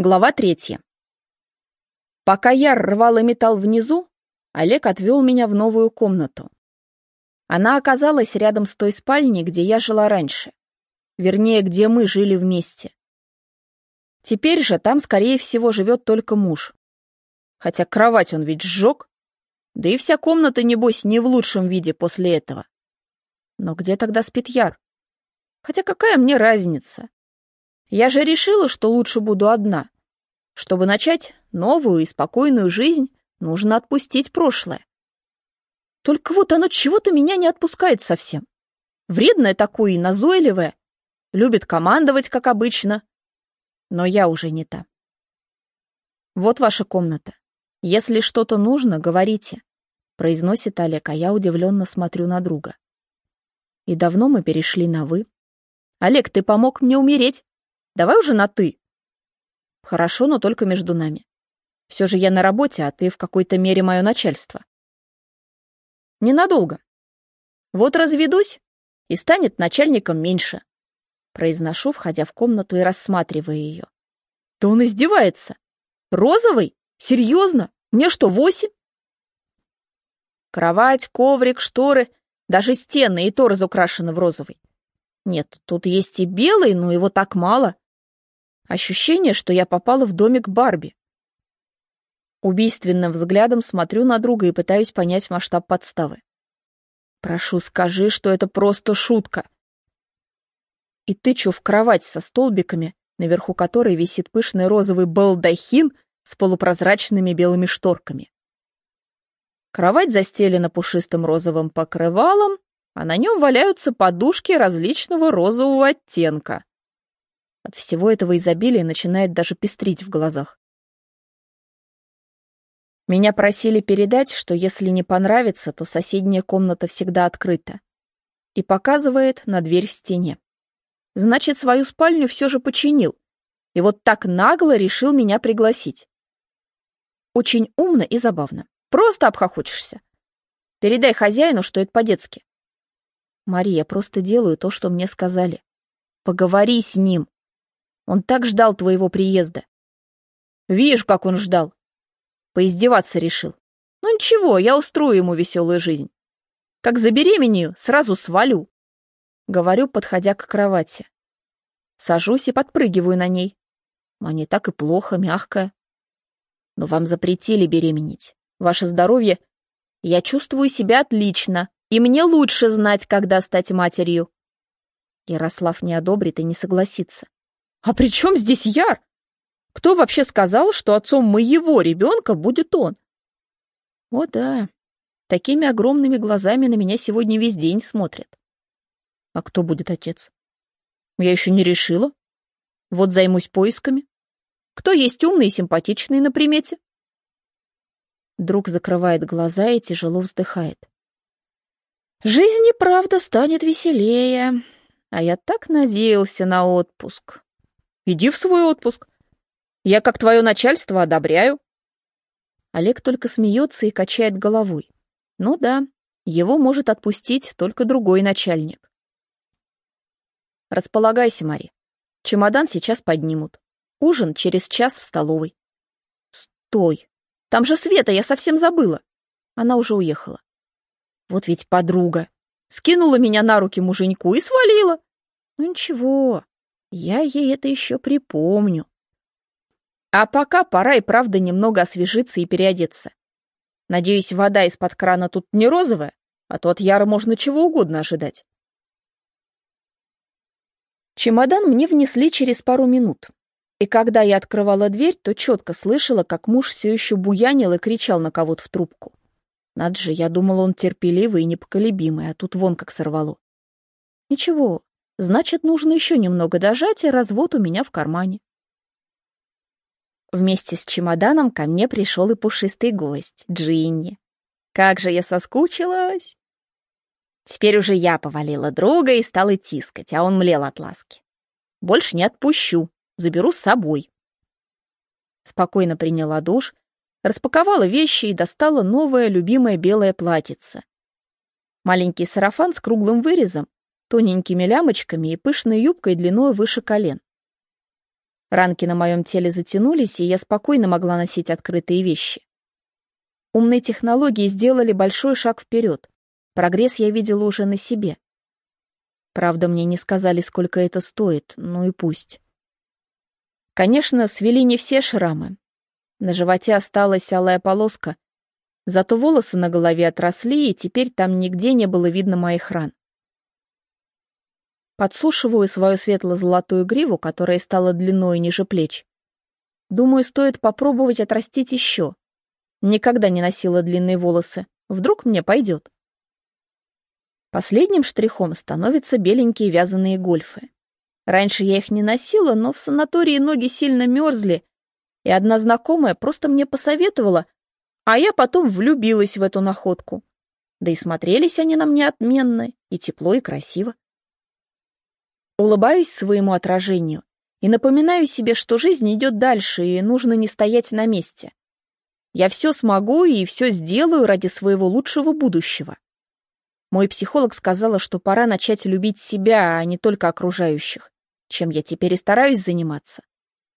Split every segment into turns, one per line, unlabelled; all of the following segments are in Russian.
Глава третья. Пока я рвала металл внизу, Олег отвел меня в новую комнату. Она оказалась рядом с той спальней, где я жила раньше. Вернее, где мы жили вместе. Теперь же там, скорее всего, живет только муж. Хотя кровать он ведь сжег. Да и вся комната, небось, не в лучшем виде после этого. Но где тогда спит Яр? Хотя какая мне разница? Я же решила, что лучше буду одна. Чтобы начать новую и спокойную жизнь, нужно отпустить прошлое. Только вот оно чего-то меня не отпускает совсем. Вредное такое и назойливое. Любит командовать, как обычно. Но я уже не та. Вот ваша комната. Если что-то нужно, говорите, произносит Олег, а я удивленно смотрю на друга. И давно мы перешли на «вы». Олег, ты помог мне умереть. Давай уже на «ты». Хорошо, но только между нами. Все же я на работе, а ты в какой-то мере мое начальство. Ненадолго. Вот разведусь, и станет начальником меньше. Произношу, входя в комнату и рассматривая ее. Да он издевается. Розовый? Серьезно? Мне что, восемь? Кровать, коврик, шторы, даже стены и то разукрашены в розовый. Нет, тут есть и белый, но его так мало. Ощущение, что я попала в домик Барби. Убийственным взглядом смотрю на друга и пытаюсь понять масштаб подставы. Прошу, скажи, что это просто шутка. И тычу в кровать со столбиками, наверху которой висит пышный розовый балдахин с полупрозрачными белыми шторками. Кровать застелена пушистым розовым покрывалом, а на нем валяются подушки различного розового оттенка. От всего этого изобилия начинает даже пестрить в глазах. Меня просили передать, что если не понравится, то соседняя комната всегда открыта. И показывает на дверь в стене. Значит, свою спальню все же починил. И вот так нагло решил меня пригласить. Очень умно и забавно. Просто обхохочешься. Передай хозяину, что это по-детски. Мария, просто делаю то, что мне сказали. Поговори с ним. Он так ждал твоего приезда. Вижу, как он ждал. Поиздеваться решил. Ну ничего, я устрою ему веселую жизнь. Как забеременею, сразу свалю. Говорю, подходя к кровати. Сажусь и подпрыгиваю на ней. А не так и плохо, мягко. Но вам запретили беременеть. Ваше здоровье... Я чувствую себя отлично, и мне лучше знать, когда стать матерью. Ярослав не одобрит и не согласится. А при чем здесь Яр? Кто вообще сказал, что отцом моего ребенка будет он? О да, такими огромными глазами на меня сегодня весь день смотрят. А кто будет отец? Я еще не решила. Вот займусь поисками. Кто есть умный и симпатичный на примете? Друг закрывает глаза и тяжело вздыхает. Жизнь и правда станет веселее, а я так надеялся на отпуск. Иди в свой отпуск. Я, как твое начальство, одобряю. Олег только смеется и качает головой. Ну да, его может отпустить только другой начальник. Располагайся, Мари. Чемодан сейчас поднимут. Ужин через час в столовой. Стой. Там же Света, я совсем забыла. Она уже уехала. Вот ведь подруга. Скинула меня на руки муженьку и свалила. Ну ничего, я ей это еще припомню. А пока пора и правда немного освежиться и переодеться. Надеюсь, вода из-под крана тут не розовая, а то от Яра можно чего угодно ожидать. Чемодан мне внесли через пару минут. И когда я открывала дверь, то четко слышала, как муж все еще буянил и кричал на кого-то в трубку. Надо же, я думала, он терпеливый и непоколебимый, а тут вон как сорвало. Ничего, Значит, нужно еще немного дожать, и развод у меня в кармане. Вместе с чемоданом ко мне пришел и пушистый гость, Джинни. Как же я соскучилась! Теперь уже я повалила друга и стала тискать, а он млел от ласки. Больше не отпущу, заберу с собой. Спокойно приняла душ, распаковала вещи и достала новое любимое белое платьице. Маленький сарафан с круглым вырезом тоненькими лямочками и пышной юбкой длиной выше колен. Ранки на моем теле затянулись, и я спокойно могла носить открытые вещи. Умные технологии сделали большой шаг вперед. Прогресс я видела уже на себе. Правда, мне не сказали, сколько это стоит, ну и пусть. Конечно, свели не все шрамы. На животе осталась алая полоска, зато волосы на голове отросли, и теперь там нигде не было видно моих ран. Подсушиваю свою светло-золотую гриву, которая стала длиной ниже плеч. Думаю, стоит попробовать отрастить еще. Никогда не носила длинные волосы. Вдруг мне пойдет. Последним штрихом становятся беленькие вязаные гольфы. Раньше я их не носила, но в санатории ноги сильно мерзли, и одна знакомая просто мне посоветовала, а я потом влюбилась в эту находку. Да и смотрелись они на мне отменно, и тепло, и красиво. Улыбаюсь своему отражению и напоминаю себе, что жизнь идет дальше, и нужно не стоять на месте. Я все смогу и все сделаю ради своего лучшего будущего. Мой психолог сказала, что пора начать любить себя, а не только окружающих, чем я теперь и стараюсь заниматься.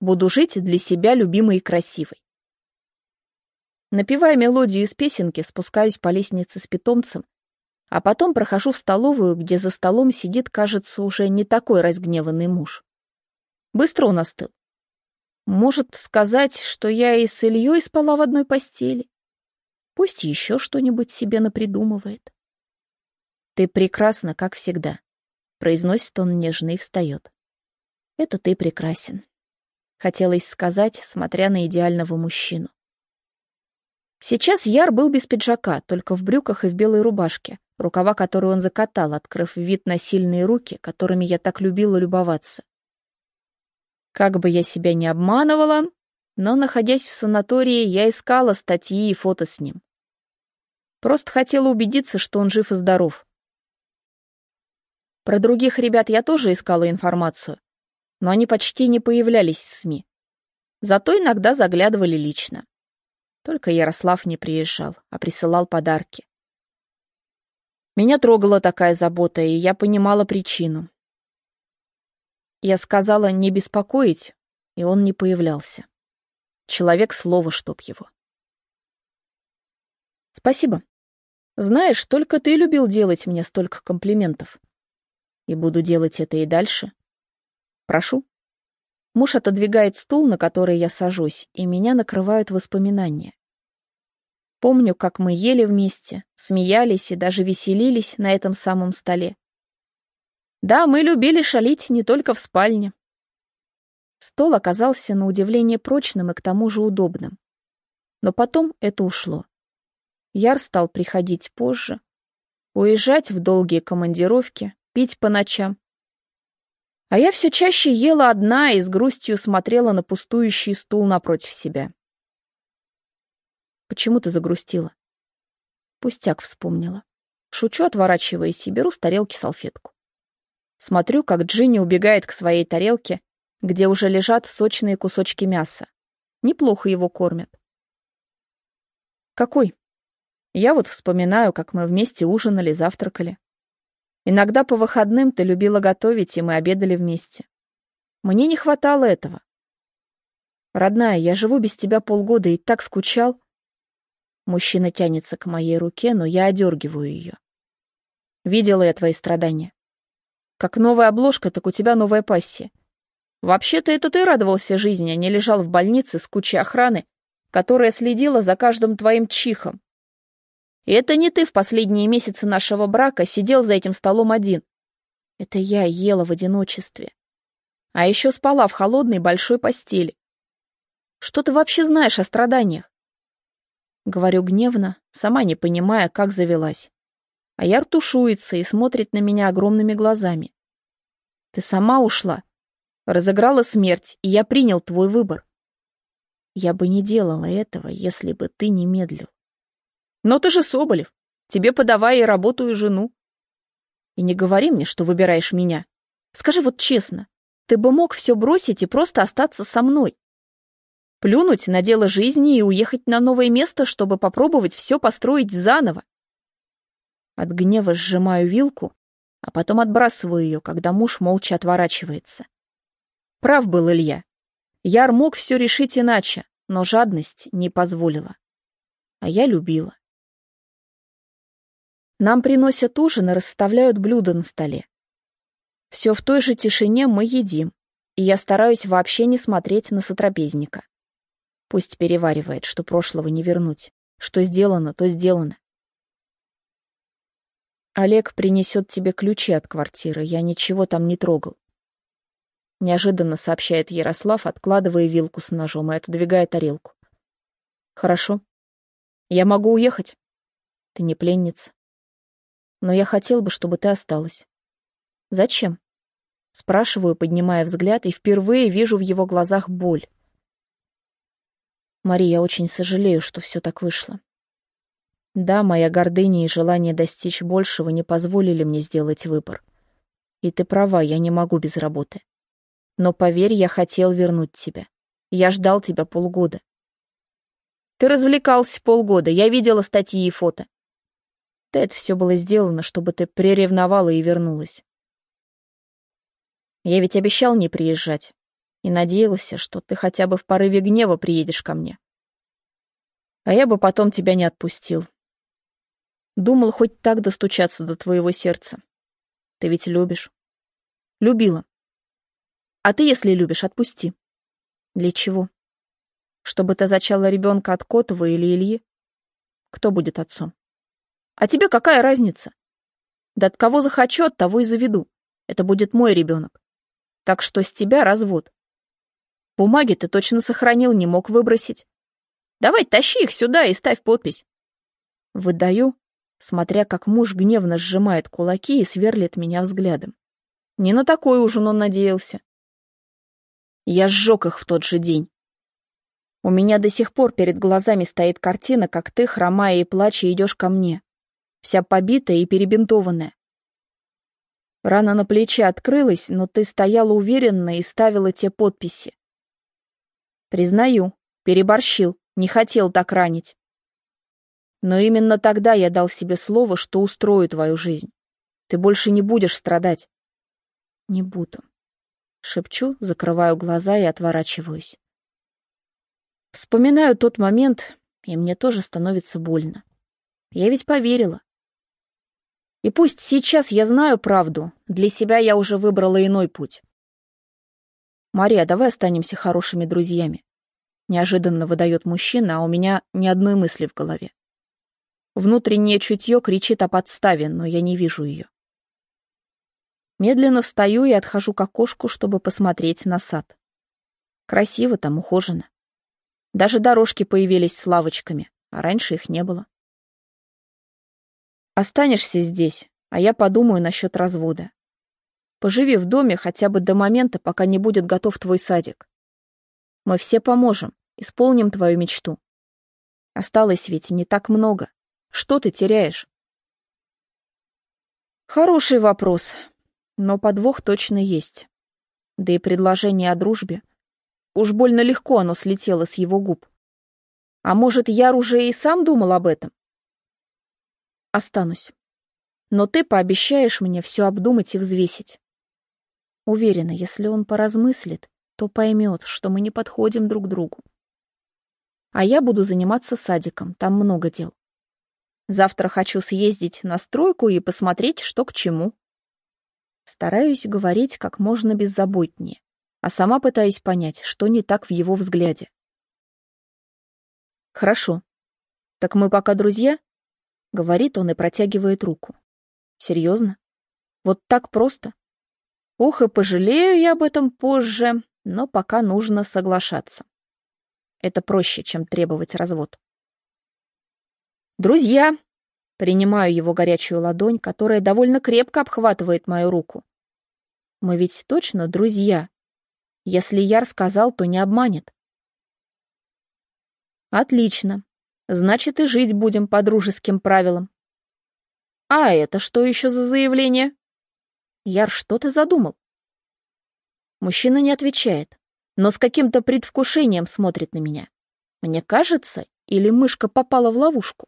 Буду жить для себя любимой и красивой. Напевая мелодию из песенки, спускаюсь по лестнице с питомцем а потом прохожу в столовую, где за столом сидит, кажется, уже не такой разгневанный муж. Быстро он остыл. Может сказать, что я и с Ильей спала в одной постели. Пусть еще что-нибудь себе напридумывает. «Ты прекрасна, как всегда», — произносит он нежно и встает. «Это ты прекрасен», — хотелось сказать, смотря на идеального мужчину. Сейчас Яр был без пиджака, только в брюках и в белой рубашке, рукава которой он закатал, открыв вид на сильные руки, которыми я так любила любоваться. Как бы я себя не обманывала, но, находясь в санатории, я искала статьи и фото с ним. Просто хотела убедиться, что он жив и здоров. Про других ребят я тоже искала информацию, но они почти не появлялись в СМИ. Зато иногда заглядывали лично. Только Ярослав не приезжал, а присылал подарки. Меня трогала такая забота, и я понимала причину. Я сказала не беспокоить, и он не появлялся. Человек слова, чтоб его. Спасибо. Знаешь, только ты любил делать мне столько комплиментов. И буду делать это и дальше. Прошу. Муж отодвигает стул, на который я сажусь, и меня накрывают воспоминания. Помню, как мы ели вместе, смеялись и даже веселились на этом самом столе. Да, мы любили шалить не только в спальне. Стол оказался на удивление прочным и к тому же удобным. Но потом это ушло. Яр стал приходить позже, уезжать в долгие командировки, пить по ночам. А я все чаще ела одна и с грустью смотрела на пустующий стул напротив себя. Почему ты загрустила? Пустяк вспомнила. Шучу, отворачиваясь, и беру с тарелки салфетку. Смотрю, как Джинни убегает к своей тарелке, где уже лежат сочные кусочки мяса. Неплохо его кормят. Какой? Я вот вспоминаю, как мы вместе ужинали, завтракали. Иногда по выходным ты любила готовить, и мы обедали вместе. Мне не хватало этого. Родная, я живу без тебя полгода и так скучал. Мужчина тянется к моей руке, но я одергиваю ее. Видела я твои страдания. Как новая обложка, так у тебя новая пассия. Вообще-то это ты радовался жизни, а не лежал в больнице с кучей охраны, которая следила за каждым твоим чихом. И это не ты в последние месяцы нашего брака сидел за этим столом один. Это я ела в одиночестве. А еще спала в холодной большой постели. Что ты вообще знаешь о страданиях? Говорю гневно, сама не понимая, как завелась. А Яр тушуется и смотрит на меня огромными глазами. Ты сама ушла. Разыграла смерть, и я принял твой выбор. Я бы не делала этого, если бы ты не медлил. Но ты же Соболев. Тебе подавай и работу, и жену. И не говори мне, что выбираешь меня. Скажи вот честно, ты бы мог все бросить и просто остаться со мной. Плюнуть на дело жизни и уехать на новое место, чтобы попробовать все построить заново. От гнева сжимаю вилку, а потом отбрасываю ее, когда муж молча отворачивается. Прав был Илья. Яр мог все решить иначе, но жадность не позволила. А я любила. Нам приносят ужин и расставляют блюда на столе. Все в той же тишине мы едим, и я стараюсь вообще не смотреть на сотрапезника. Пусть переваривает, что прошлого не вернуть. Что сделано, то сделано. Олег принесет тебе ключи от квартиры, я ничего там не трогал. Неожиданно сообщает Ярослав, откладывая вилку с ножом и отодвигая тарелку. Хорошо. Я могу уехать. Ты не пленница. Но я хотел бы, чтобы ты осталась. Зачем? Спрашиваю, поднимая взгляд, и впервые вижу в его глазах боль. Мария, я очень сожалею, что все так вышло. Да, моя гордыня и желание достичь большего не позволили мне сделать выбор. И ты права, я не могу без работы. Но поверь, я хотел вернуть тебя. Я ждал тебя полгода. Ты развлекался полгода, я видела статьи и фото. Да это все было сделано, чтобы ты приревновала и вернулась. Я ведь обещал не приезжать и надеялся, что ты хотя бы в порыве гнева приедешь ко мне. А я бы потом тебя не отпустил. Думал хоть так достучаться до твоего сердца. Ты ведь любишь. Любила. А ты, если любишь, отпусти. Для чего? Чтобы ты зачала ребенка от Котова или Ильи? Кто будет отцом? А тебе какая разница? Да от кого захочу, от того и заведу. Это будет мой ребенок. Так что с тебя развод. Бумаги ты точно сохранил, не мог выбросить. Давай, тащи их сюда и ставь подпись. Выдаю, смотря как муж гневно сжимает кулаки и сверлит меня взглядом. Не на такой ужин он надеялся. Я сжег их в тот же день. У меня до сих пор перед глазами стоит картина, как ты, хромая и плача, идешь ко мне. Вся побитая и перебинтованная. Рана на плече открылась, но ты стояла уверенно и ставила те подписи. Признаю, переборщил, не хотел так ранить. Но именно тогда я дал себе слово, что устрою твою жизнь. Ты больше не будешь страдать. Не буду. Шепчу, закрываю глаза и отворачиваюсь. Вспоминаю тот момент, и мне тоже становится больно. Я ведь поверила. И пусть сейчас я знаю правду, для себя я уже выбрала иной путь. «Мария, давай останемся хорошими друзьями», — неожиданно выдает мужчина, а у меня ни одной мысли в голове. Внутреннее чутье кричит о подставе, но я не вижу ее. Медленно встаю и отхожу к окошку, чтобы посмотреть на сад. Красиво там, ухожено. Даже дорожки появились с лавочками, а раньше их не было. Останешься здесь, а я подумаю насчет развода. Поживи в доме хотя бы до момента, пока не будет готов твой садик. Мы все поможем, исполним твою мечту. Осталось ведь не так много. Что ты теряешь? Хороший вопрос, но подвох точно есть. Да и предложение о дружбе. Уж больно легко оно слетело с его губ. А может, Яр уже и сам думал об этом? Останусь. Но ты пообещаешь мне все обдумать и взвесить. Уверена, если он поразмыслит, то поймет, что мы не подходим друг другу. А я буду заниматься садиком, там много дел. Завтра хочу съездить на стройку и посмотреть, что к чему. Стараюсь говорить как можно беззаботнее, а сама пытаюсь понять, что не так в его взгляде. Хорошо. Так мы пока друзья? Говорит он и протягивает руку. Серьезно? Вот так просто? Ох, и пожалею я об этом позже, но пока нужно соглашаться. Это проще, чем требовать развод. «Друзья!» Принимаю его горячую ладонь, которая довольно крепко обхватывает мою руку. «Мы ведь точно друзья. Если Яр сказал, то не обманет». «Отлично. Значит, и жить будем по дружеским правилам». «А это что еще за заявление?» Яр, что ты задумал? Мужчина не отвечает, но с каким-то предвкушением смотрит на меня. Мне кажется, или мышка попала в ловушку?